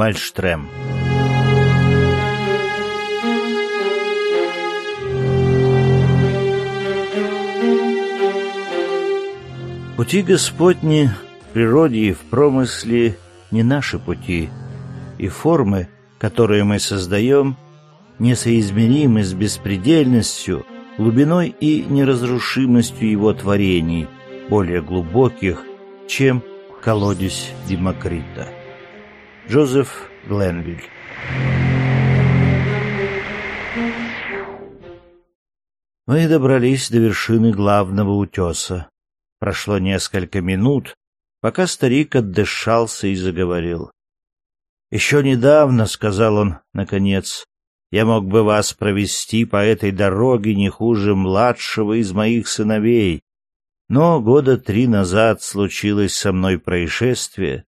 Мальштрем. Пути Господни в природе и в промысле не наши пути, и формы, которые мы создаем, несоизмеримы с беспредельностью, глубиной и неразрушимостью его творений, более глубоких, чем колодец Демокрита. Джозеф Гленвиль Мы добрались до вершины главного утеса. Прошло несколько минут, пока старик отдышался и заговорил. «Еще недавно, — сказал он, наконец, — я мог бы вас провести по этой дороге не хуже младшего из моих сыновей, но года три назад случилось со мной происшествие,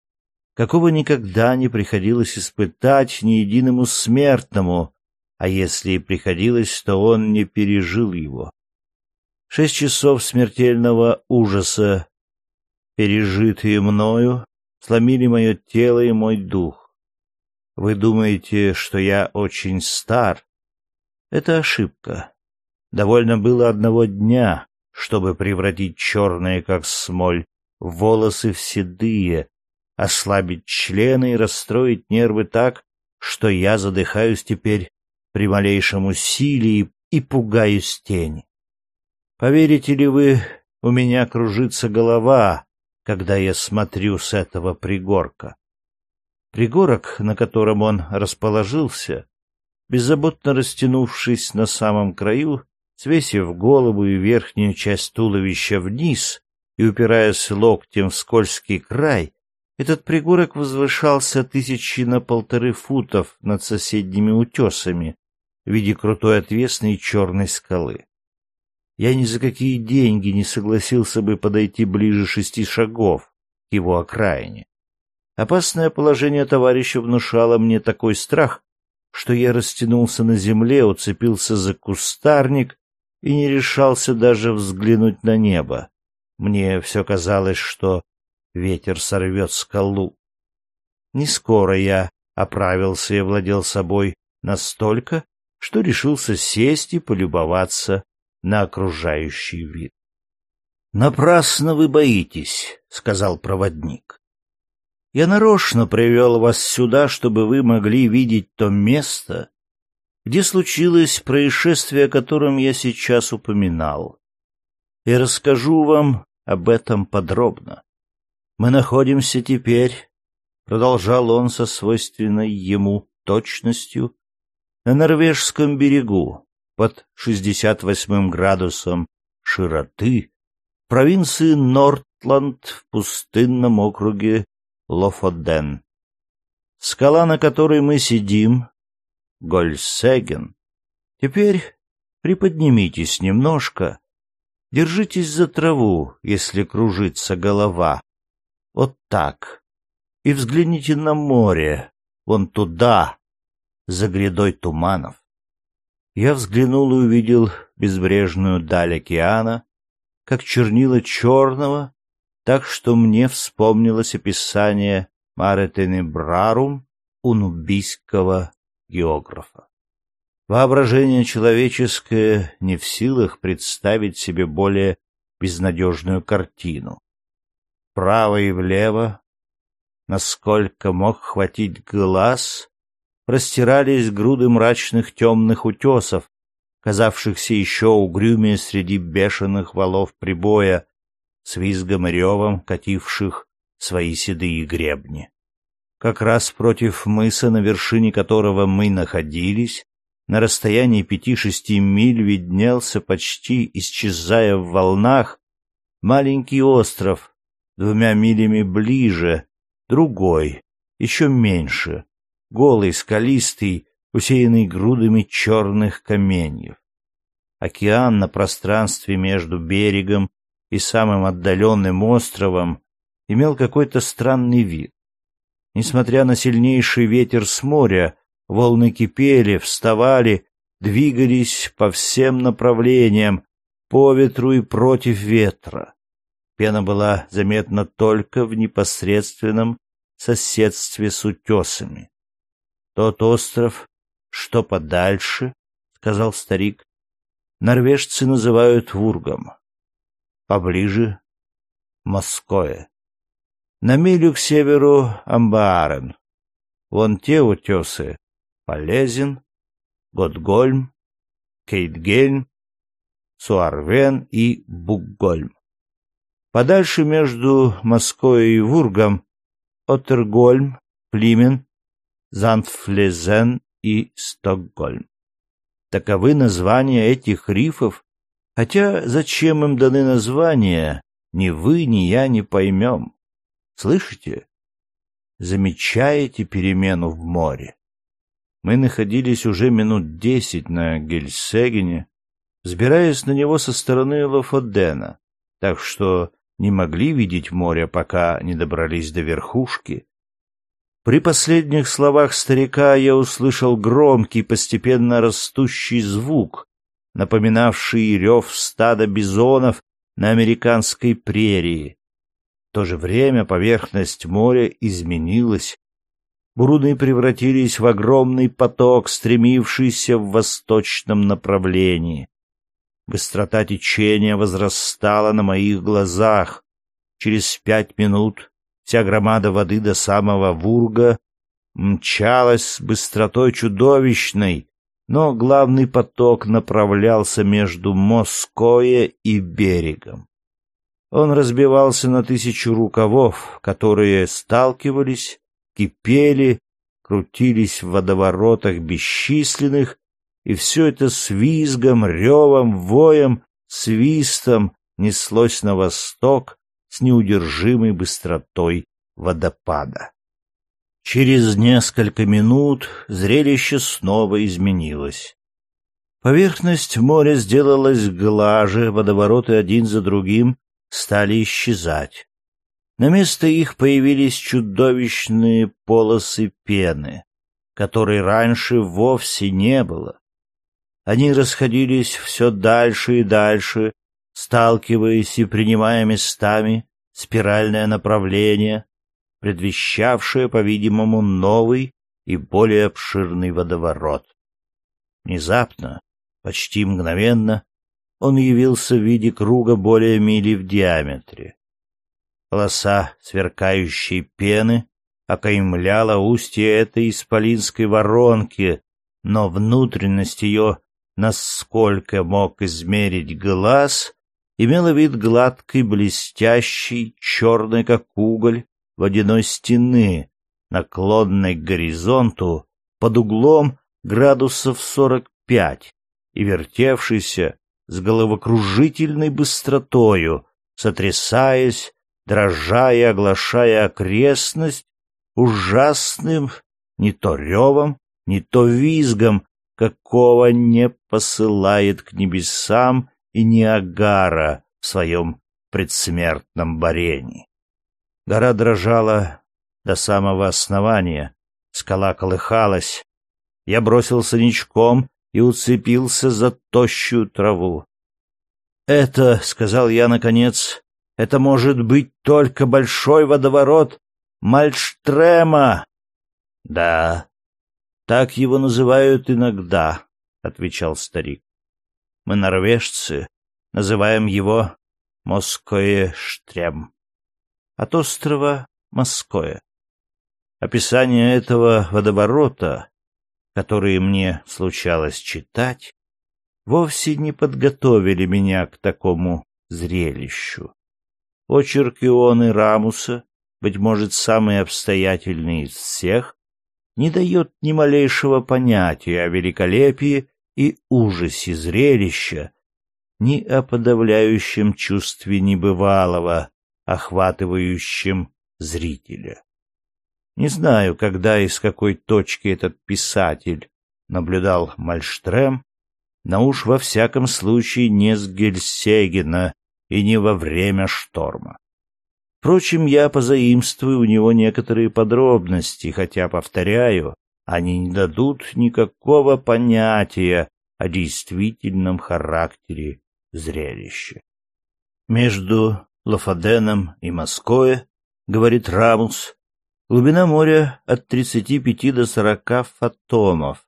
какого никогда не приходилось испытать ни единому смертному, а если и приходилось, то он не пережил его. Шесть часов смертельного ужаса, пережитые мною, сломили мое тело и мой дух. Вы думаете, что я очень стар? Это ошибка. Довольно было одного дня, чтобы превратить черные, как смоль, волосы в седые, ослабить члены и расстроить нервы так, что я задыхаюсь теперь при малейшем усилии и пугаюсь тени. Поверите ли вы, у меня кружится голова, когда я смотрю с этого пригорка. Пригорок, на котором он расположился, беззаботно растянувшись на самом краю, свесив голову и верхнюю часть туловища вниз и упираясь локтем в скользкий край, этот пригорок возвышался тысячи на полторы футов над соседними утесами в виде крутой отвесной черной скалы. Я ни за какие деньги не согласился бы подойти ближе шести шагов к его окраине. Опасное положение товарища внушало мне такой страх, что я растянулся на земле, уцепился за кустарник и не решался даже взглянуть на небо. Мне все казалось, что ветер сорвет скалу. Не скоро я оправился и владел собой настолько, что решился сесть и полюбоваться на окружающий вид. «Напрасно вы боитесь», — сказал проводник. «Я нарочно привел вас сюда, чтобы вы могли видеть то место, где случилось происшествие, о котором я сейчас упоминал. И расскажу вам об этом подробно. Мы находимся теперь, — продолжал он со свойственной ему точностью, — на норвежском берегу, под 68 градусом широты, в провинции Нортланд в пустынном округе Лофоден. Скала, на которой мы сидим, Гольсеген. Теперь приподнимитесь немножко, держитесь за траву, если кружится голова. Вот так. И взгляните на море, вон туда, за грядой туманов. Я взглянул и увидел безбрежную даль океана, как чернила черного, так что мне вспомнилось описание Маретенебрарум у нубийского географа. Воображение человеческое не в силах представить себе более безнадежную картину. Вправо и влево, насколько мог хватить глаз, простирались груды мрачных темных утесов, казавшихся еще угрюмее среди бешеных валов прибоя, с визгом и ревом кативших свои седые гребни. Как раз против мыса, на вершине которого мы находились, на расстоянии пяти-шести миль виднелся, почти исчезая в волнах, маленький остров, двумя милями ближе, другой, еще меньше, голый, скалистый, усеянный грудами черных каменьев. Океан на пространстве между берегом и самым отдаленным островом имел какой-то странный вид. Несмотря на сильнейший ветер с моря, волны кипели, вставали, двигались по всем направлениям, по ветру и против ветра. Пена была заметна только в непосредственном соседстве с утесами. Тот остров, что подальше, — сказал старик, — норвежцы называют Вургом. Поближе — Моское. На милю к северу — Амбаарен. Вон те утесы — Полезен, Готгольм, Кейтгельм, Суарвен и Буггольм. Подальше между Москвой и Вургом — Оттергольм, Плимен, Зандфлезен и Стокгольм. Таковы названия этих рифов, хотя зачем им даны названия, ни вы, ни я не поймем. Слышите? Замечаете перемену в море? Мы находились уже минут десять на Гельсегене, взбираясь на него со стороны Лофодена, так что не могли видеть море, пока не добрались до верхушки. При последних словах старика я услышал громкий, постепенно растущий звук, напоминавший рев стада бизонов на американской прерии. В то же время поверхность моря изменилась. Буруны превратились в огромный поток, стремившийся в восточном направлении. Быстрота течения возрастала на моих глазах. Через пять минут вся громада воды до самого Вурга мчалась с быстротой чудовищной, но главный поток направлялся между Моское и берегом. Он разбивался на тысячу рукавов, которые сталкивались, кипели, крутились в водоворотах бесчисленных, и все это с визгом, ревом, воем, свистом неслось на восток с неудержимой быстротой водопада. Через несколько минут зрелище снова изменилось. Поверхность моря сделалась глаже, водовороты один за другим стали исчезать. На место их появились чудовищные полосы пены, которой раньше вовсе не было. Они расходились все дальше и дальше, сталкиваясь и принимая местами спиральное направление, предвещавшее, по-видимому, новый и более обширный водоворот. Внезапно, почти мгновенно, он явился в виде круга более мили в диаметре. Полоса сверкающей пены окаймляла устье этой исполинской воронки, но внутренность ее, насколько мог измерить глаз, имела вид гладкой, блестящей, черной, как уголь, водяной стены, наклонной к горизонту под углом градусов сорок пять и вертевшейся с головокружительной быстротою, сотрясаясь, дрожа и оглашая окрестность ужасным не то ревом, не то визгом, какого не посылает к небесам и Ниагара в своем предсмертном борении. Гора дрожала до самого основания, скала колыхалась. Я бросился ничком и уцепился за тощую траву. «Это, — сказал я наконец, — это может быть только большой водоворот Мальштрема!» «Да, так его называют иногда», — отвечал старик. Мы, норвежцы, называем его Моское-Штрем. От острова Моское. Описание этого водоворота, которые мне случалось читать, вовсе не подготовили меня к такому зрелищу. Очерк Ионы Рамуса, быть может, самый обстоятельный из всех, не дает ни малейшего понятия о великолепии и ужасе зрелища, ни о подавляющем чувстве небывалого, охватывающем зрителя. Не знаю, когда и с какой точки этот писатель наблюдал Мальштрем, но уж во всяком случае не с Гельсегена и не во время шторма. Впрочем, я позаимствую у него некоторые подробности, хотя, повторяю, они не дадут никакого понятия о действительном характере зрелища. Между Лафаденом и Москвой, говорит Рамус, Глубина моря от 35 до 40 фотомов,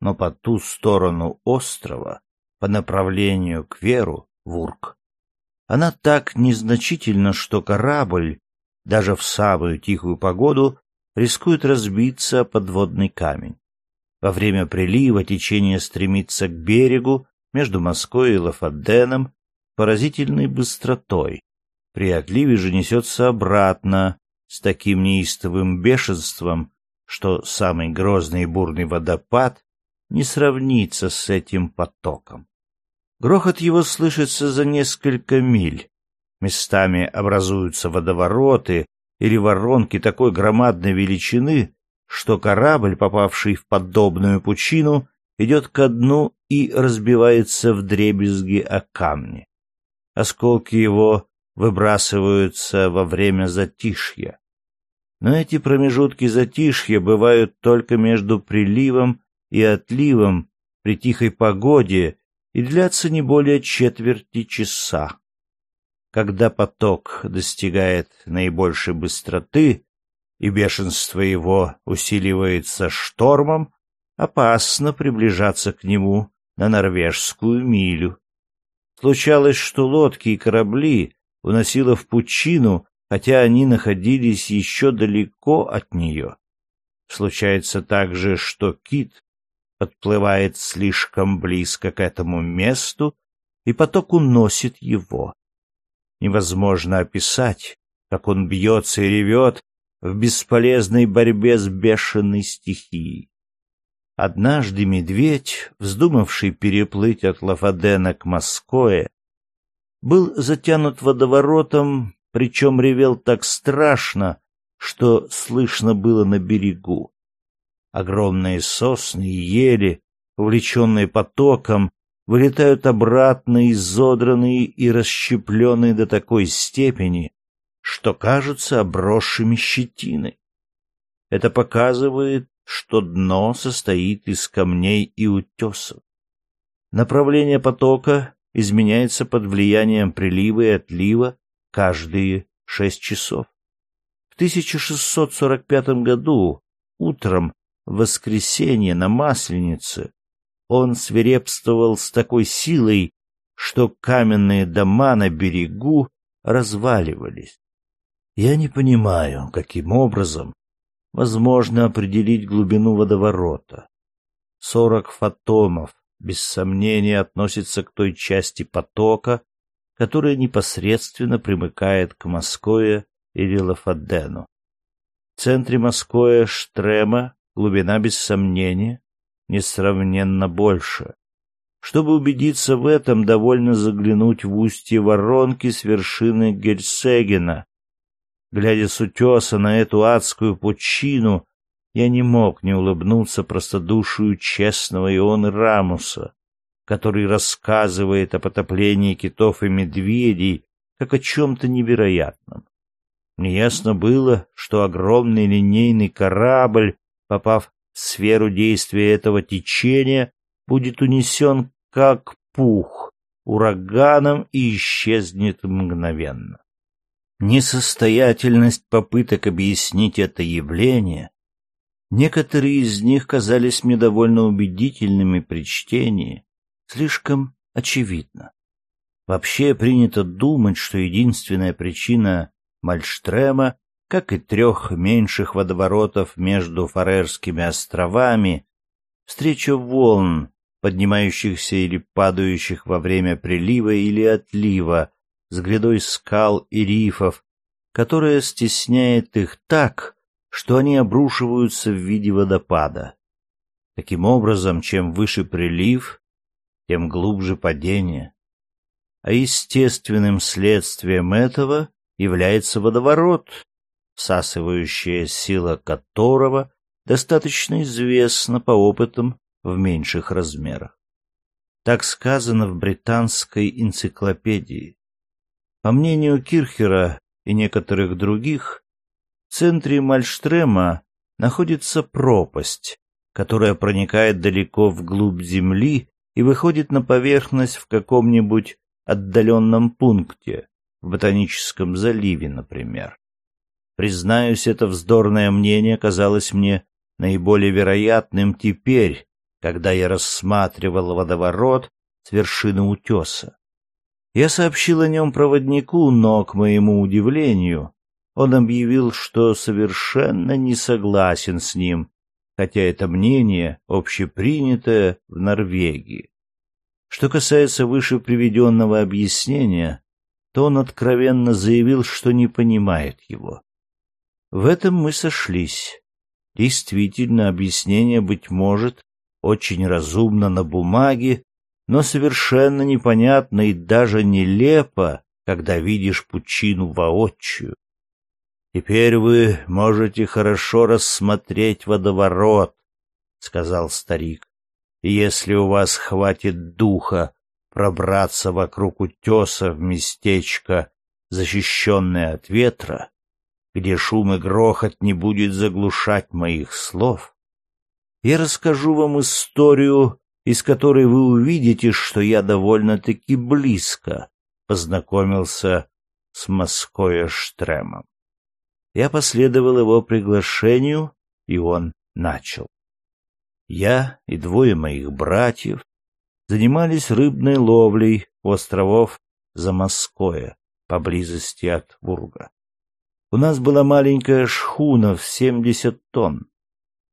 но по ту сторону острова, по направлению к Веру, Вурк, она так незначительна, что корабль, даже в самую тихую погоду, рискует разбиться о подводный камень. Во время прилива течение стремится к берегу между Москвой и Лафаденом поразительной быстротой. При отливе же несется обратно с таким неистовым бешенством, что самый грозный и бурный водопад не сравнится с этим потоком. Грохот его слышится за несколько миль. Местами образуются водовороты или воронки такой громадной величины, что корабль, попавший в подобную пучину, идет ко дну и разбивается в дребезги о камни. Осколки его выбрасываются во время затишья. Но эти промежутки затишья бывают только между приливом и отливом при тихой погоде и длятся не более четверти часа. Когда поток достигает наибольшей быстроты и бешенство его усиливается штормом, опасно приближаться к нему на норвежскую милю. Случалось, что лодки и корабли уносило в пучину, хотя они находились еще далеко от нее. Случается также, что кит подплывает слишком близко к этому месту, и поток уносит его. Невозможно описать, как он бьется и ревет в бесполезной борьбе с бешеной стихией. Однажды медведь, вздумавший переплыть от Лафадена к Москве, был затянут водоворотом, причем ревел так страшно, что слышно было на берегу. Огромные сосны и ели, увлеченные потоком, вылетают обратно изодранные и расщепленные до такой степени, что кажутся обросшими щетиной. Это показывает, что дно состоит из камней и утесов. Направление потока изменяется под влиянием прилива и отлива каждые шесть часов. В 1645 году утром воскресенье на Масленице он свирепствовал с такой силой, что каменные дома на берегу разваливались. Я не понимаю, каким образом возможно определить глубину водоворота. Сорок фотомов, без сомнения, относится к той части потока, которая непосредственно примыкает к Москве или Лафадену. В центре Москвы Штрема глубина без сомнения несравненно больше. Чтобы убедиться в этом, довольно заглянуть в устье воронки с вершины Гельсегена. Глядя с утеса на эту адскую пучину, я не мог не улыбнуться простодушию честного Ионы Рамуса, который рассказывает о потоплении китов и медведей как о чем-то невероятном. Неясно было, что огромный линейный корабль попав в сферу действия этого течения, будет унесен как пух ураганом и исчезнет мгновенно. Несостоятельность попыток объяснить это явление, некоторые из них казались мне довольно убедительными при чтении, слишком очевидно. Вообще принято думать, что единственная причина Мальштрема как и трех меньших водоворотов между Фарерскими островами, встреча волн, поднимающихся или падающих во время прилива или отлива, с грядой скал и рифов, которая стесняет их так, что они обрушиваются в виде водопада. Таким образом, чем выше прилив, тем глубже падение. А естественным следствием этого является водоворот, всасывающая сила которого достаточно известна по опытам в меньших размерах. Так сказано в британской энциклопедии. По мнению Кирхера и некоторых других, в центре Мальштрема находится пропасть, которая проникает далеко вглубь земли и выходит на поверхность в каком-нибудь отдаленном пункте, в Ботаническом заливе, например. Признаюсь, это вздорное мнение казалось мне наиболее вероятным теперь, когда я рассматривал водоворот с вершины утеса. Я сообщил о нем проводнику, но, к моему удивлению, он объявил, что совершенно не согласен с ним, хотя это мнение общепринятое в Норвегии. Что касается выше приведенного объяснения, то он откровенно заявил, что не понимает его. В этом мы сошлись. Действительно, объяснение, быть может, очень разумно на бумаге, но совершенно непонятно и даже нелепо, когда видишь пучину воочию. Теперь вы можете хорошо рассмотреть водоворот, сказал старик. Если у вас хватит духа пробраться вокруг утеса в местечко, защищенное от ветра, где шум и грохот не будет заглушать моих слов, я расскажу вам историю, из которой вы увидите, что я довольно-таки близко познакомился с Москоя Штремом. Я последовал его приглашению, и он начал. Я и двое моих братьев занимались рыбной ловлей у островов Замоскоя, поблизости от Вурга. У нас была маленькая шхуна в семьдесят тонн.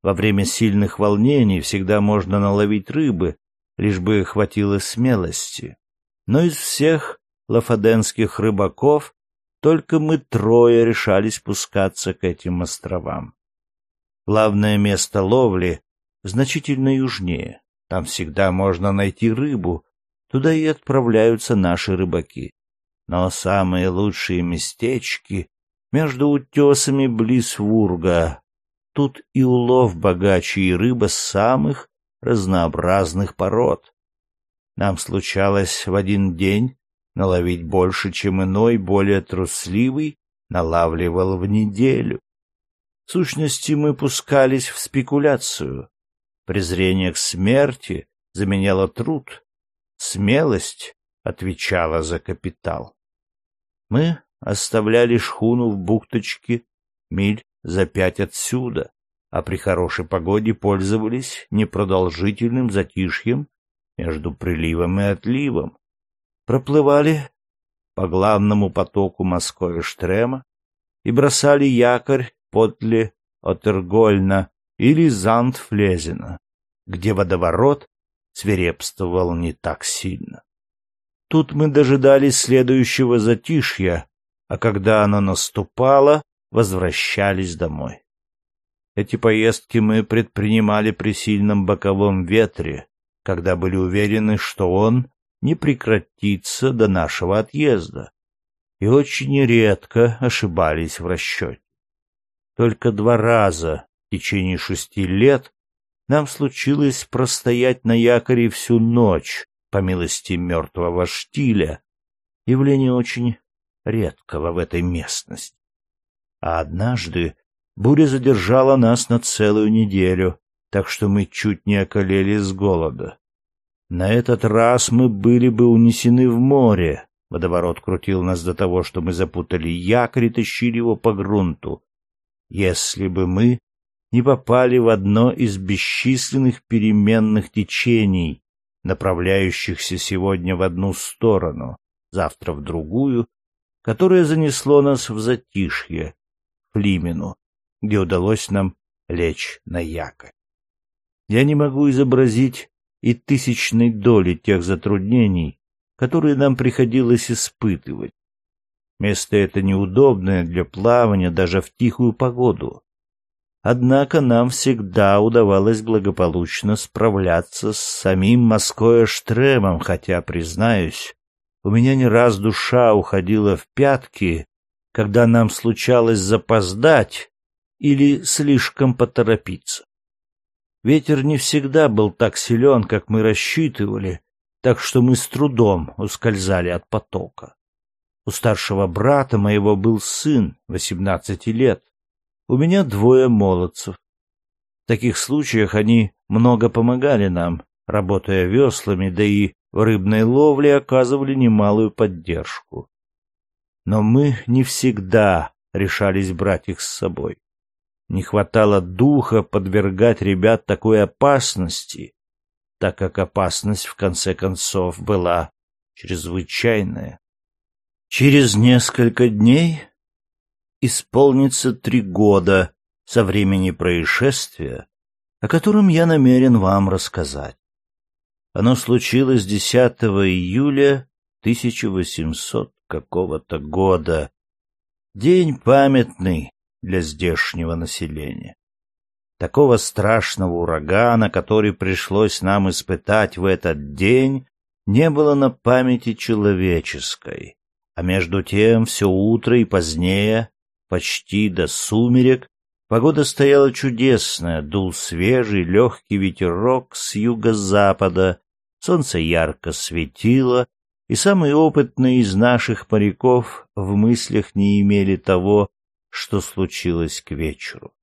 Во время сильных волнений всегда можно наловить рыбы, лишь бы хватило смелости. Но из всех лафаденских рыбаков только мы трое решались спускаться к этим островам. Главное место ловли значительно южнее. Там всегда можно найти рыбу, туда и отправляются наши рыбаки. Но самые лучшие местечки между утесами близ Вурга. Тут и улов богаче, и рыба самых разнообразных пород. Нам случалось в один день наловить больше, чем иной, более трусливый, налавливал в неделю. В сущности, мы пускались в спекуляцию. Презрение к смерти заменяло труд, смелость отвечала за капитал. Мы оставляли шхуну в бухточке миль за пять отсюда, а при хорошей погоде пользовались непродолжительным затишьем между приливом и отливом. Проплывали по главному потоку Москвы Штрема и бросали якорь подле Отергольна или Зандфлезена, где водоворот свирепствовал не так сильно. Тут мы дожидались следующего затишья, а когда оно наступало, возвращались домой. Эти поездки мы предпринимали при сильном боковом ветре, когда были уверены, что он не прекратится до нашего отъезда, и очень редко ошибались в расчете. Только два раза в течение шести лет нам случилось простоять на якоре всю ночь, по милости мертвого штиля, явление очень редкого в этой местности. А однажды буря задержала нас на целую неделю, так что мы чуть не околели с голода. На этот раз мы были бы унесены в море. Водоворот крутил нас до того, что мы запутали якорь и тащили его по грунту. Если бы мы не попали в одно из бесчисленных переменных течений, направляющихся сегодня в одну сторону, завтра в другую, которое занесло нас в затишье, в Лимину, где удалось нам лечь на якорь. Я не могу изобразить и тысячной доли тех затруднений, которые нам приходилось испытывать. Место это неудобное для плавания даже в тихую погоду. Однако нам всегда удавалось благополучно справляться с самим Москоя Штремом, хотя, признаюсь, у меня не раз душа уходила в пятки, когда нам случалось запоздать или слишком поторопиться. Ветер не всегда был так силен, как мы рассчитывали, так что мы с трудом ускользали от потока. У старшего брата моего был сын, восемнадцати лет. У меня двое молодцев. В таких случаях они много помогали нам, работая веслами, да и в рыбной ловле оказывали немалую поддержку. Но мы не всегда решались брать их с собой. Не хватало духа подвергать ребят такой опасности, так как опасность, в конце концов, была чрезвычайная. Через несколько дней исполнится три года со времени происшествия, о котором я намерен вам рассказать. Оно случилось 10 июля 1800 какого-то года. День памятный для здешнего населения. Такого страшного урагана, который пришлось нам испытать в этот день, не было на памяти человеческой. А между тем все утро и позднее, почти до сумерек, погода стояла чудесная, дул свежий легкий ветерок с юго-запада, солнце ярко светило, и самые опытные из наших моряков в мыслях не имели того, что случилось к вечеру.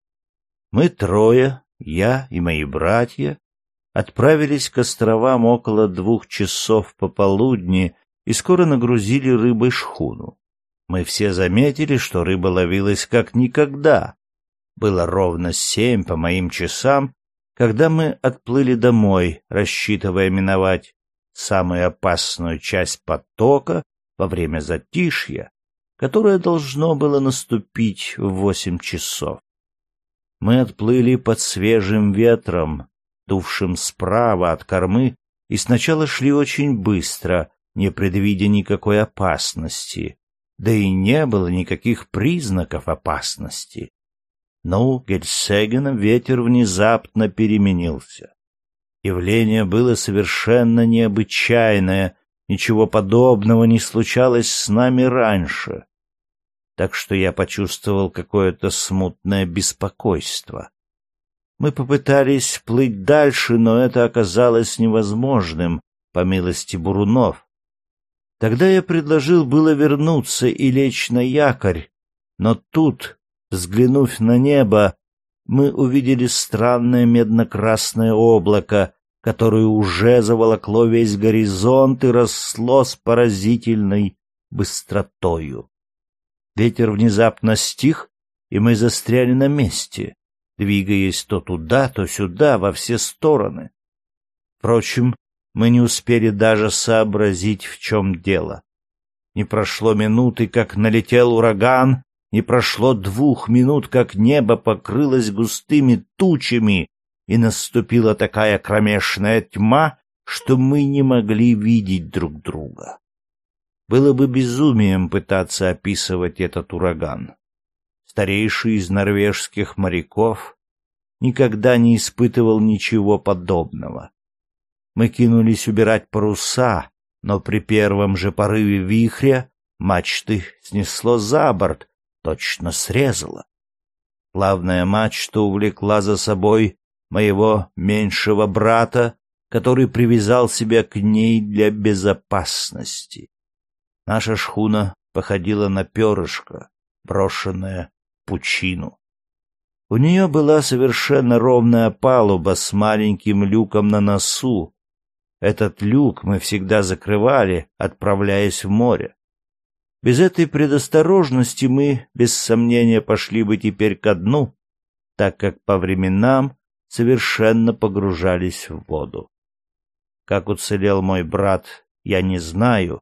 Мы трое, я и мои братья, отправились к островам около двух часов пополудни и скоро нагрузили рыбой шхуну. Мы все заметили, что рыба ловилась как никогда. Было ровно семь по моим часам, когда мы отплыли домой, рассчитывая миновать самую опасную часть потока во время затишья, которое должно было наступить в восемь часов. Мы отплыли под свежим ветром, дувшим справа от кормы, и сначала шли очень быстро, не предвидя никакой опасности, да и не было никаких признаков опасности. Но у Гельсегена ветер внезапно переменился. Явление было совершенно необычайное, ничего подобного не случалось с нами раньше. Так что я почувствовал какое-то смутное беспокойство. Мы попытались плыть дальше, но это оказалось невозможным, по милости бурунов. Тогда я предложил было вернуться и лечь на якорь, но тут, взглянув на небо, мы увидели странное медно-красное облако, которое уже заволокло весь горизонт и росло с поразительной быстротою. Ветер внезапно стих, и мы застряли на месте, двигаясь то туда, то сюда, во все стороны. Впрочем, мы не успели даже сообразить, в чем дело. Не прошло минуты, как налетел ураган, не прошло двух минут, как небо покрылось густыми тучами, и наступила такая кромешная тьма, что мы не могли видеть друг друга. Было бы безумием пытаться описывать этот ураган. Старейший из норвежских моряков никогда не испытывал ничего подобного. Мы кинулись убирать паруса, но при первом же порыве вихря мачты снесло за борт, точно срезало. Главная мачта увлекла за собой моего меньшего брата, который привязал себя к ней для безопасности. Наша шхуна походила на перышко, брошенное пучину. У нее была совершенно ровная палуба с маленьким люком на носу. Этот люк мы всегда закрывали, отправляясь в море. Без этой предосторожности мы, без сомнения, пошли бы теперь ко дну, так как по временам совершенно погружались в воду. Как уцелел мой брат, я не знаю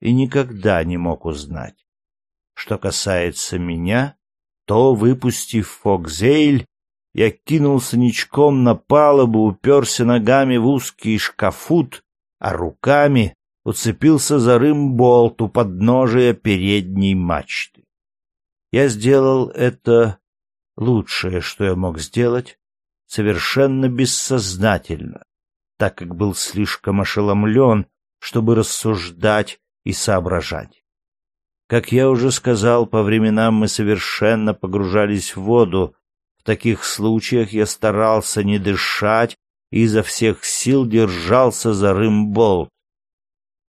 и никогда не мог узнать. Что касается меня, то, выпустив фокзейль, я кинулся ничком на палубу, уперся ногами в узкий шкафут, а руками уцепился за рымболт у подножия передней мачты. Я сделал это лучшее, что я мог сделать, совершенно бессознательно, так как был слишком ошеломлен, чтобы рассуждать и соображать. Как я уже сказал, по временам мы совершенно погружались в воду. В таких случаях я старался не дышать и изо всех сил держался за рымболт.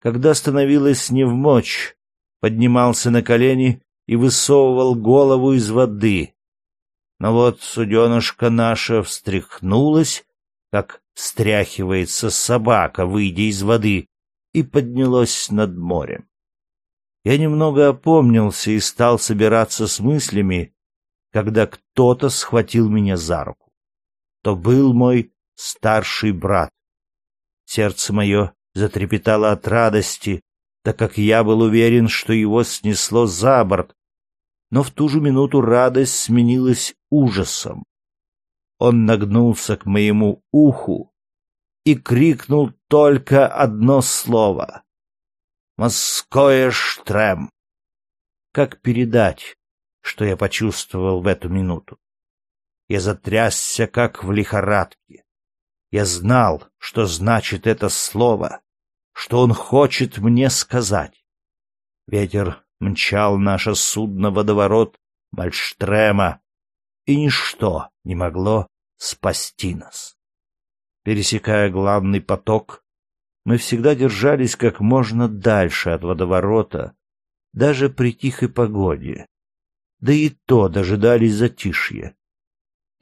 Когда становилось невмочь, поднимался на колени и высовывал голову из воды. Но вот суденышка наша встряхнулась, как стряхивается собака, выйдя из воды, и поднялась над морем. Я немного опомнился и стал собираться с мыслями, когда кто-то схватил меня за руку. То был мой старший брат. Сердце мое затрепетало от радости, так как я был уверен, что его снесло за борт, но в ту же минуту радость сменилась ужасом. Он нагнулся к моему уху и крикнул только одно слово. «Морское штрем!» Как передать, что я почувствовал в эту минуту? Я затрясся, как в лихорадке. Я знал, что значит это слово, что он хочет мне сказать. Ветер мчал наше судно водоворот Мальштрема, и ничто не могло спасти нас. Пересекая главный поток, мы всегда держались как можно дальше от водоворота, даже при тихой погоде. Да и то дожидались затишья.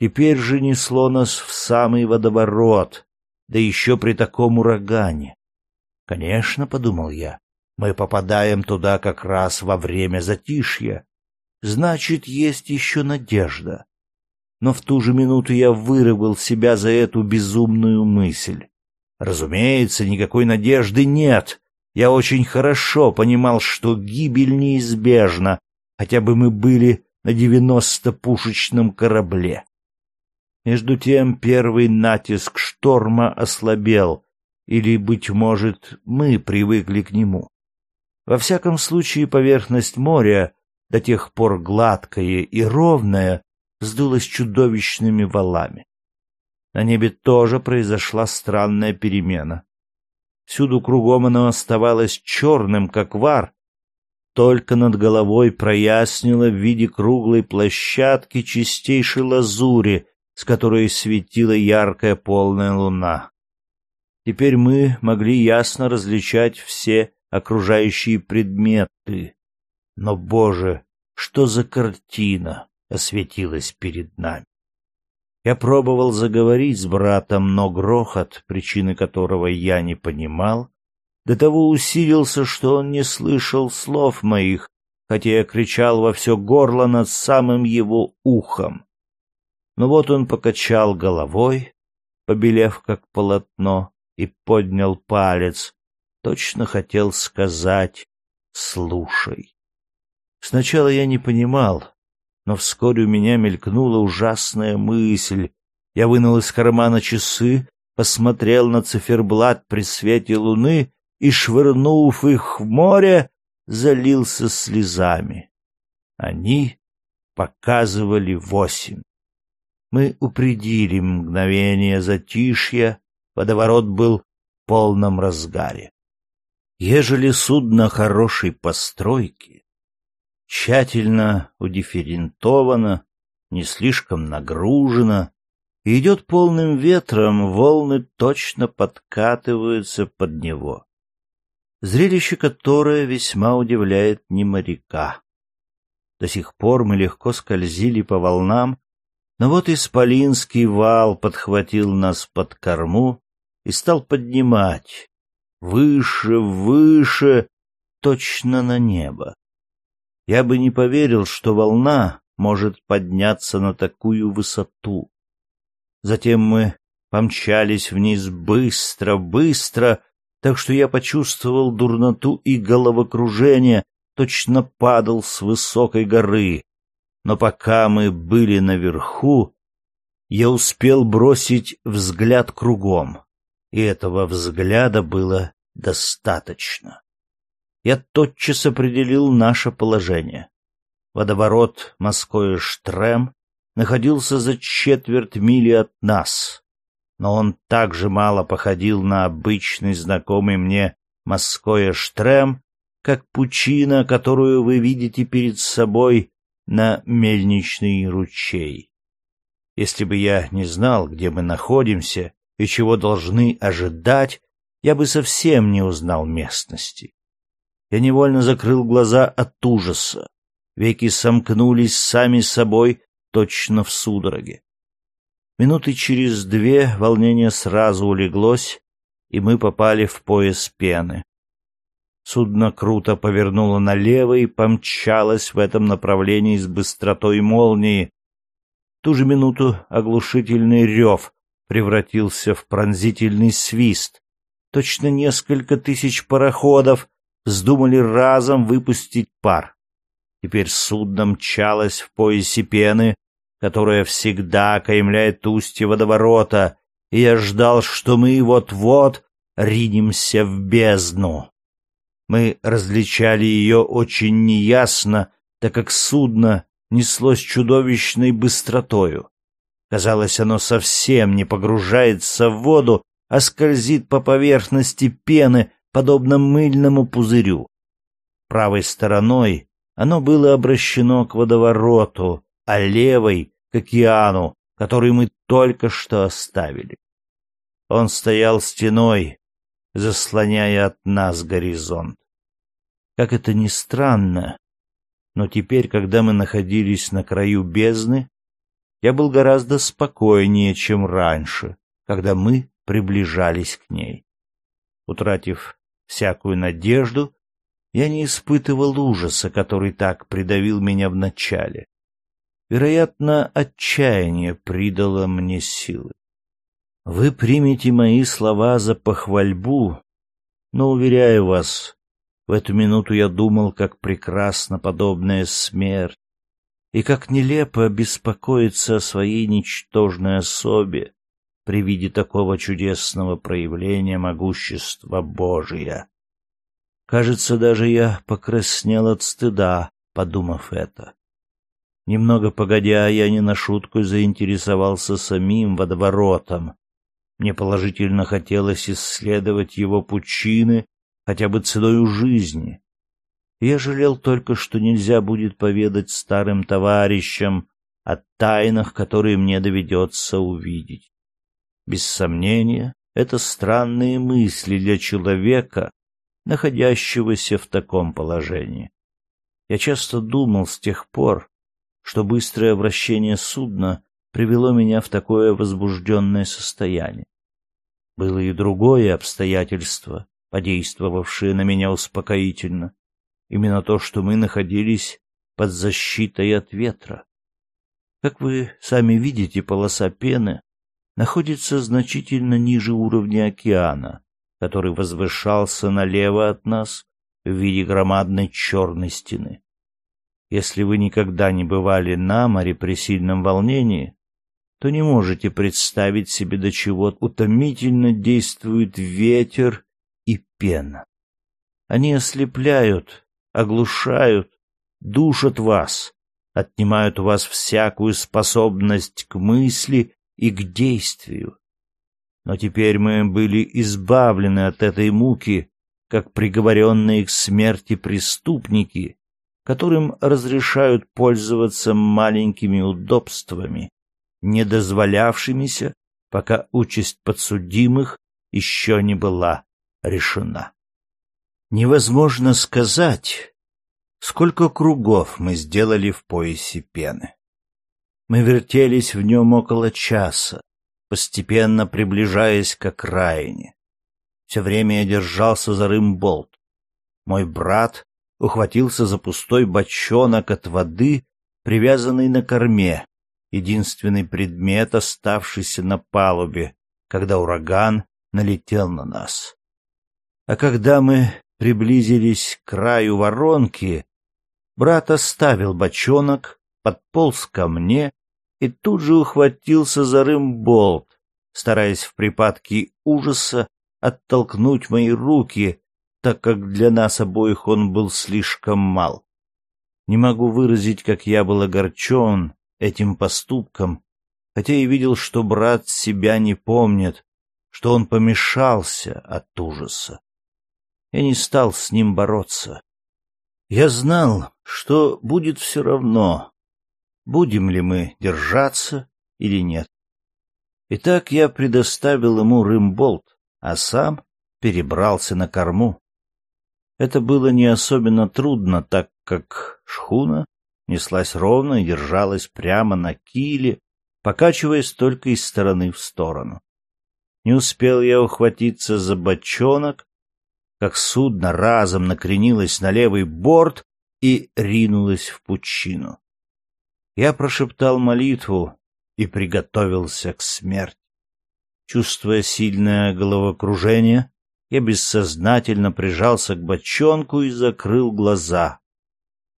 Теперь же несло нас в самый водоворот, да еще при таком урагане. Конечно, — подумал я, — мы попадаем туда как раз во время затишья. Значит, есть еще надежда. Но в ту же минуту я вырвал себя за эту безумную мысль. Разумеется, никакой надежды нет. Я очень хорошо понимал, что гибель неизбежна, хотя бы мы были на девяносто-пушечном корабле. Между тем первый натиск шторма ослабел, или, быть может, мы привыкли к нему. Во всяком случае, поверхность моря, до тех пор гладкая и ровная, сдулась чудовищными валами. На небе тоже произошла странная перемена. Всюду кругом оно оставалось черным, как вар, только над головой прояснило в виде круглой площадки чистейшей лазури, с которой светила яркая полная луна. Теперь мы могли ясно различать все окружающие предметы. Но, Боже, что за картина осветилась перед нами? Я пробовал заговорить с братом, но грохот, причины которого я не понимал, до того усилился, что он не слышал слов моих, хотя я кричал во все горло над самым его ухом. Но вот он покачал головой, побелев как полотно, и поднял палец. Точно хотел сказать «слушай». Сначала я не понимал, но вскоре у меня мелькнула ужасная мысль. Я вынул из кармана часы, посмотрел на циферблат при свете луны и, швырнув их в море, залился слезами. Они показывали восемь. Мы упредили мгновение затишья, водоворот был в полном разгаре. Ежели судно хорошей постройки, тщательно удифферентовано, не слишком нагружено, и идет полным ветром, волны точно подкатываются под него. Зрелище, которое весьма удивляет не моряка. До сих пор мы легко скользили по волнам, но вот исполинский вал подхватил нас под корму и стал поднимать выше, выше, точно на небо. Я бы не поверил, что волна может подняться на такую высоту. Затем мы помчались вниз быстро, быстро, так что я почувствовал дурноту и головокружение, точно падал с высокой горы но пока мы были наверху, я успел бросить взгляд кругом, и этого взгляда было достаточно. Я тотчас определил наше положение. Водоворот Москвы Штрем находился за четверть мили от нас, но он так же мало походил на обычный знакомый мне Москвы Штрем, как пучина, которую вы видите перед собой на мельничный ручей. Если бы я не знал, где мы находимся и чего должны ожидать, я бы совсем не узнал местности. Я невольно закрыл глаза от ужаса. Веки сомкнулись сами собой, точно в судороге. Минуты через две волнение сразу улеглось, и мы попали в пояс пены. Судно круто повернуло налево и помчалось в этом направлении с быстротой молнии. В ту же минуту оглушительный рев превратился в пронзительный свист. Точно несколько тысяч пароходов вздумали разом выпустить пар. Теперь судно мчалось в поясе пены, которая всегда окаймляет устье водоворота, и я ждал, что мы вот-вот ринемся в бездну. Мы различали ее очень неясно, так как судно неслось чудовищной быстротою. Казалось, оно совсем не погружается в воду, а скользит по поверхности пены, подобно мыльному пузырю. Правой стороной оно было обращено к водовороту, а левой — к океану, который мы только что оставили. Он стоял стеной, заслоняя от нас горизонт. Как это ни странно, но теперь, когда мы находились на краю бездны, я был гораздо спокойнее, чем раньше, когда мы приближались к ней. Утратив всякую надежду, я не испытывал ужаса, который так придавил меня вначале. Вероятно, отчаяние придало мне силы. Вы примете мои слова за похвальбу, но, уверяю вас, в эту минуту я думал, как прекрасна подобная смерть, и как нелепо беспокоиться о своей ничтожной особе при виде такого чудесного проявления могущества Божия. Кажется, даже я покраснел от стыда, подумав это. Немного погодя, я не на шутку заинтересовался самим водоворотом. Мне положительно хотелось исследовать его пучины хотя бы ценой жизни. Я жалел только, что нельзя будет поведать старым товарищам о тайнах, которые мне доведется увидеть. Без сомнения, это странные мысли для человека, находящегося в таком положении. Я часто думал с тех пор, что быстрое вращение судна привело меня в такое возбужденное состояние. Было и другое обстоятельство, подействовавшее на меня успокоительно. Именно то, что мы находились под защитой от ветра. Как вы сами видите, полоса пены находится значительно ниже уровня океана, который возвышался налево от нас в виде громадной черной стены. Если вы никогда не бывали на море при сильном волнении, то не можете представить себе, до чего утомительно действует ветер и пена. Они ослепляют, оглушают, душат вас, отнимают у вас всякую способность к мысли и к действию. Но теперь мы были избавлены от этой муки, как приговоренные к смерти преступники, которым разрешают пользоваться маленькими удобствами, не дозволявшимися, пока участь подсудимых еще не была решена. Невозможно сказать, сколько кругов мы сделали в поясе пены. Мы вертелись в нем около часа, постепенно приближаясь к окраине. Все время я держался за рымболт. Мой брат ухватился за пустой бочонок от воды, привязанный на корме, единственный предмет, оставшийся на палубе, когда ураган налетел на нас. А когда мы приблизились к краю воронки, брат оставил бочонок, подполз ко мне и тут же ухватился за рымболт, стараясь в припадке ужаса оттолкнуть мои руки, так как для нас обоих он был слишком мал. Не могу выразить, как я был огорчен этим поступком, хотя и видел, что брат себя не помнит, что он помешался от ужаса. Я не стал с ним бороться. Я знал, что будет все равно, будем ли мы держаться или нет. Итак, я предоставил ему рымболт, а сам перебрался на корму. Это было не особенно трудно, так как шхуна неслась ровно и держалась прямо на киле, покачиваясь только из стороны в сторону. Не успел я ухватиться за бочонок, как судно разом накренилось на левый борт и ринулось в пучину. Я прошептал молитву и приготовился к смерти. Чувствуя сильное головокружение, я бессознательно прижался к бочонку и закрыл глаза.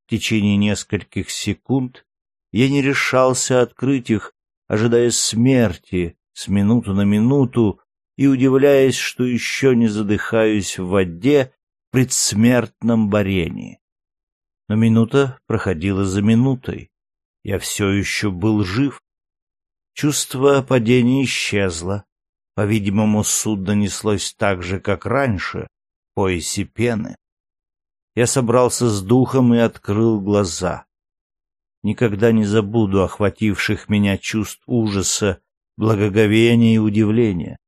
В течение нескольких секунд я не решался открыть их, ожидая смерти с минуту на минуту и удивляясь, что еще не задыхаюсь в воде в предсмертном борении. Но минута проходила за минутой. Я все еще был жив. Чувство падения исчезло. По-видимому, судно неслось так же, как раньше, в поясе пены. Я собрался с духом и открыл глаза. Никогда не забуду охвативших меня чувств ужаса, благоговения и удивления.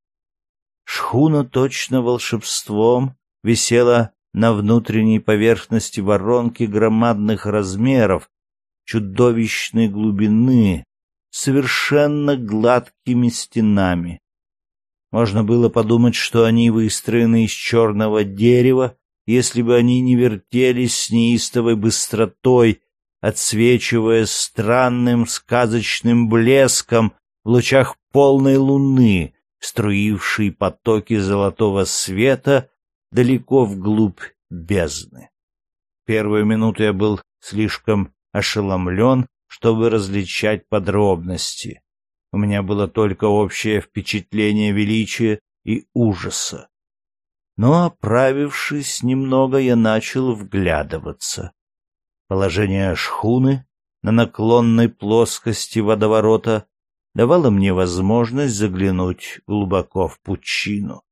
Шхуна точно волшебством висела на внутренней поверхности воронки громадных размеров, чудовищной глубины, совершенно гладкими стенами. Можно было подумать, что они выстроены из черного дерева, если бы они не вертелись с неистовой быстротой, отсвечивая странным сказочным блеском в лучах полной луны, струившей потоки золотого света далеко вглубь бездны. Первую минуту я был слишком ошеломлен, чтобы различать подробности. У меня было только общее впечатление величия и ужаса. Но, оправившись немного, я начал вглядываться. Положение шхуны на наклонной плоскости водоворота давало мне возможность заглянуть глубоко в пучину.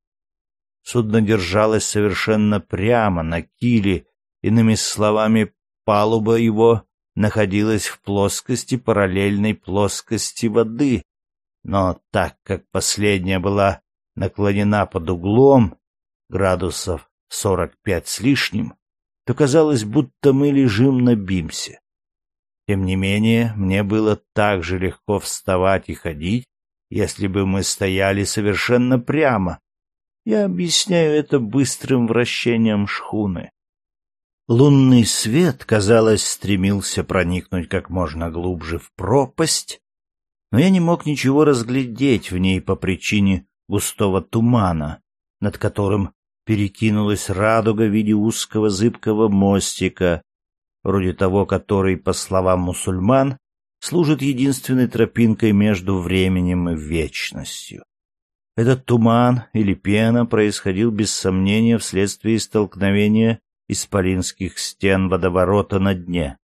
Судно держалось совершенно прямо на киле, иными словами, палуба его находилась в плоскости параллельной плоскости воды, но так как последняя была наклонена под углом градусов сорок пять с лишним, то казалось, будто мы лежим на бимсе. Тем не менее, мне было так же легко вставать и ходить, если бы мы стояли совершенно прямо. Я объясняю это быстрым вращением шхуны. Лунный свет, казалось, стремился проникнуть как можно глубже в пропасть, но я не мог ничего разглядеть в ней по причине густого тумана, над которым перекинулась радуга в виде узкого зыбкого мостика, вроде того, который, по словам мусульман, служит единственной тропинкой между временем и вечностью. Этот туман или пена происходил без сомнения вследствие столкновения исполинских стен водоворота на дне.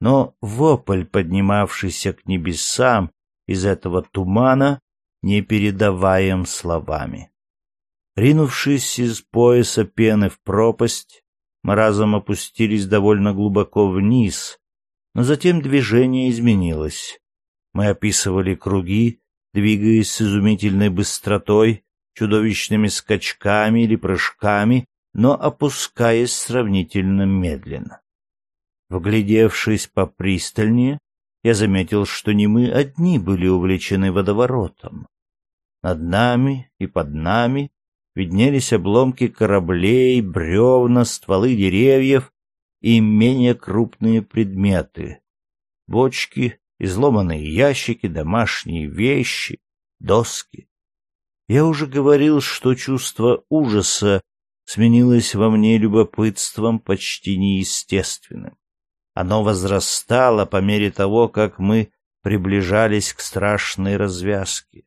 Но вопль, поднимавшийся к небесам из этого тумана, не передаваем словами. Ринувшись из пояса пены в пропасть, мы разом опустились довольно глубоко вниз, но затем движение изменилось. Мы описывали круги, двигаясь с изумительной быстротой, чудовищными скачками или прыжками, но опускаясь сравнительно медленно. Вглядевшись попристальнее, я заметил, что не мы одни были увлечены водоворотом. Над нами и под нами виднелись обломки кораблей, бревна, стволы деревьев и менее крупные предметы. Бочки, изломанные ящики, домашние вещи, доски. Я уже говорил, что чувство ужаса сменилось во мне любопытством почти неестественным. Оно возрастало по мере того, как мы приближались к страшной развязке.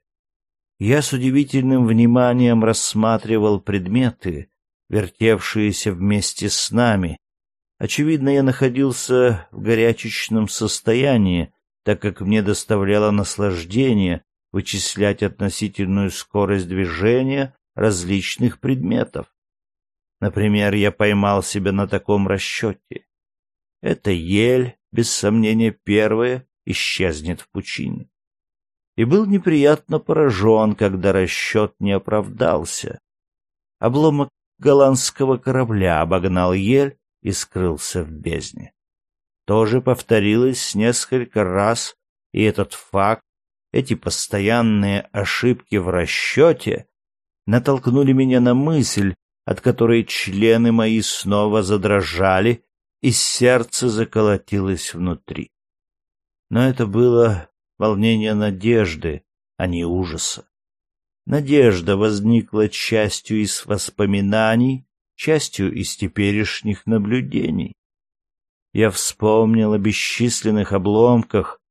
Я с удивительным вниманием рассматривал предметы, вертевшиеся вместе с нами. Очевидно, я находился в горячечном состоянии, так как мне доставляло наслаждение вычислять относительную скорость движения различных предметов. Например, я поймал себя на таком расчете. Эта ель, без сомнения, первая исчезнет в пучине. И был неприятно поражен, когда расчет не оправдался. Обломок голландского корабля обогнал ель и скрылся в бездне. То же повторилось несколько раз, и этот факт, эти постоянные ошибки в расчете натолкнули меня на мысль, от которой члены мои снова задрожали, и сердце заколотилось внутри. Но это было волнение надежды, а не ужаса. Надежда возникла частью из воспоминаний, частью из теперешних наблюдений. Я вспомнил о бесчисленных обломках,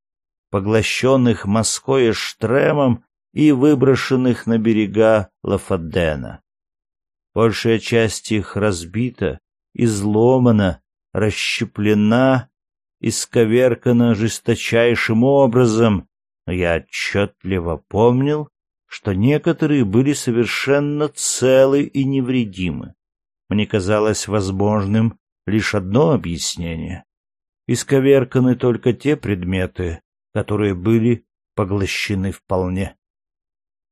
поглощенных Моской и Штремом и выброшенных на берега Лафадена. Большая часть их разбита, изломана, расщеплена, исковеркана жесточайшим образом, но я отчетливо помнил, что некоторые были совершенно целы и невредимы. Мне казалось возможным лишь одно объяснение. Исковерканы только те предметы, которые были поглощены вполне.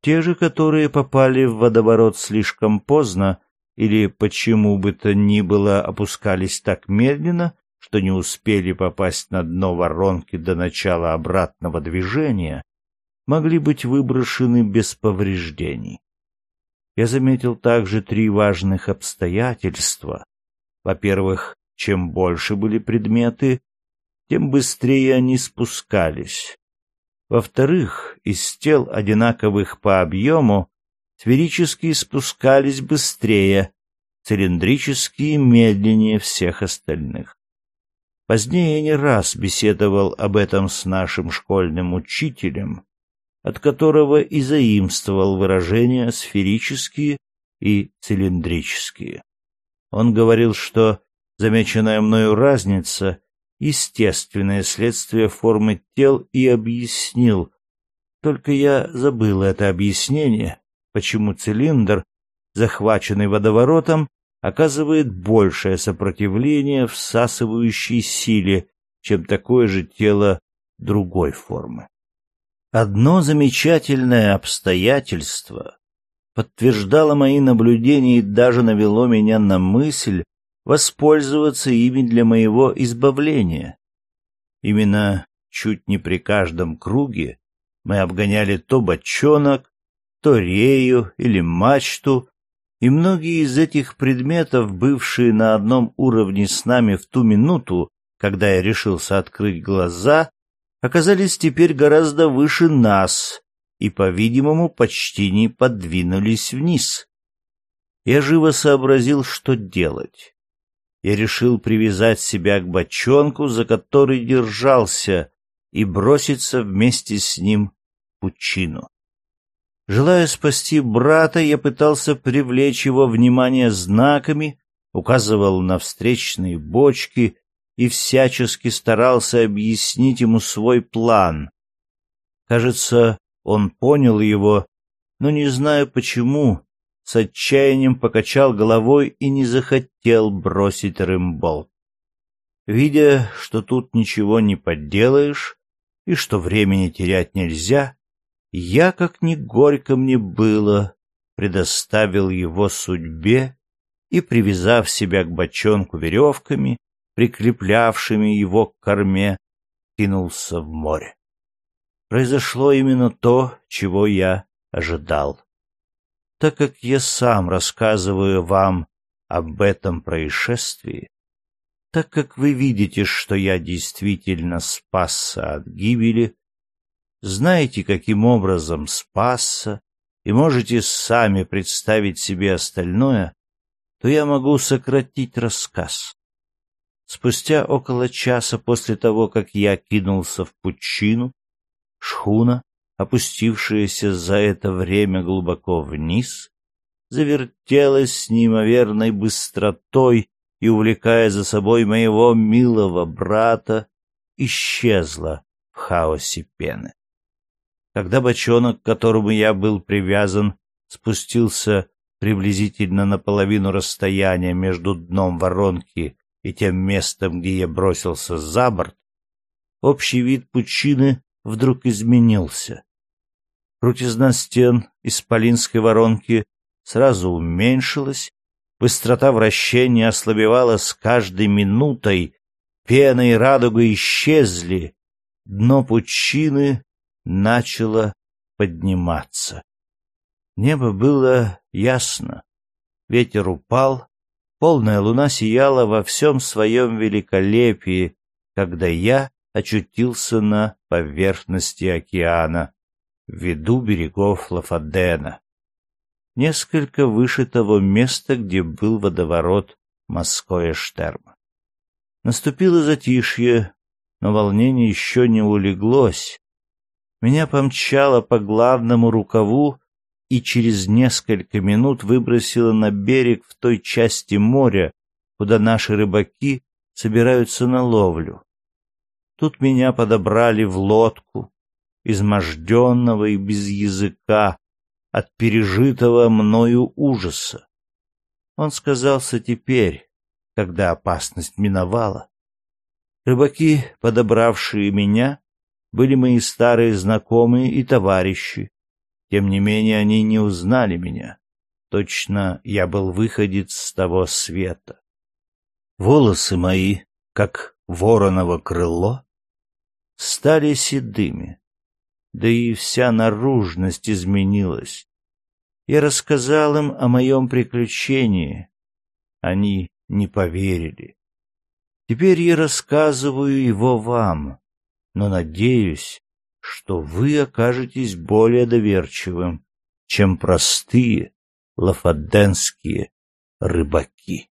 Те же, которые попали в водоворот слишком поздно или почему бы то ни было опускались так медленно, что не успели попасть на дно воронки до начала обратного движения, могли быть выброшены без повреждений. Я заметил также три важных обстоятельства. Во-первых, чем больше были предметы, тем быстрее они спускались. Во-вторых, из тел, одинаковых по объему, сферические спускались быстрее, цилиндрические — медленнее всех остальных. Позднее я не раз беседовал об этом с нашим школьным учителем, от которого и заимствовал выражения сферические и цилиндрические. Он говорил, что замеченная мною разница естественное следствие формы тел и объяснил. Только я забыл это объяснение, почему цилиндр, захваченный водоворотом, оказывает большее сопротивление всасывающей силе, чем такое же тело другой формы. Одно замечательное обстоятельство подтверждало мои наблюдения и даже навело меня на мысль, воспользоваться ими для моего избавления. Именно чуть не при каждом круге мы обгоняли то бочонок, то рею или мачту, и многие из этих предметов, бывшие на одном уровне с нами в ту минуту, когда я решился открыть глаза, оказались теперь гораздо выше нас и, по-видимому, почти не подвинулись вниз. Я живо сообразил, что делать я решил привязать себя к бочонку, за который держался, и броситься вместе с ним в пучину. Желая спасти брата, я пытался привлечь его внимание знаками, указывал на встречные бочки и всячески старался объяснить ему свой план. Кажется, он понял его, но не знаю почему, с отчаянием покачал головой и не захотел бросить рымбол. Видя, что тут ничего не подделаешь и что времени терять нельзя, я, как ни горько мне было, предоставил его судьбе и, привязав себя к бочонку веревками, прикреплявшими его к корме, кинулся в море. Произошло именно то, чего я ожидал так как я сам рассказываю вам об этом происшествии, так как вы видите, что я действительно спасся от гибели, знаете, каким образом спасся, и можете сами представить себе остальное, то я могу сократить рассказ. Спустя около часа после того, как я кинулся в пучину, шхуна, опустившаяся за это время глубоко вниз, завертелась с неимоверной быстротой и, увлекая за собой моего милого брата, исчезла в хаосе пены. Когда бочонок, к которому я был привязан, спустился приблизительно на половину расстояния между дном воронки и тем местом, где я бросился за борт, общий вид пучины вдруг изменился. Крутизна стен исполинской воронки сразу уменьшилась, быстрота вращения ослабевала с каждой минутой, пена и радуга исчезли, дно пучины начало подниматься. Небо было ясно. ветер упал, полная луна сияла во всем своем великолепии, когда я очутился на поверхности океана, в виду берегов Лафадена, несколько выше того места, где был водоворот Москоя Штерма. Наступило затишье, но волнение еще не улеглось. Меня помчало по главному рукаву и через несколько минут выбросило на берег в той части моря, куда наши рыбаки собираются на ловлю. Тут меня подобрали в лодку, изможденного и без языка, от пережитого мною ужаса. Он сказался теперь, когда опасность миновала. Рыбаки, подобравшие меня, были мои старые знакомые и товарищи. Тем не менее, они не узнали меня. Точно я был выходец с того света. Волосы мои, как вороново крыло, стали седыми, да и вся наружность изменилась. Я рассказал им о моем приключении. Они не поверили. Теперь я рассказываю его вам, но надеюсь, что вы окажетесь более доверчивым, чем простые лафаденские рыбаки.